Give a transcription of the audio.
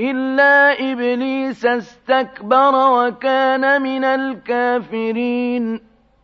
إلا إبليس استكبر وكان من الكافرين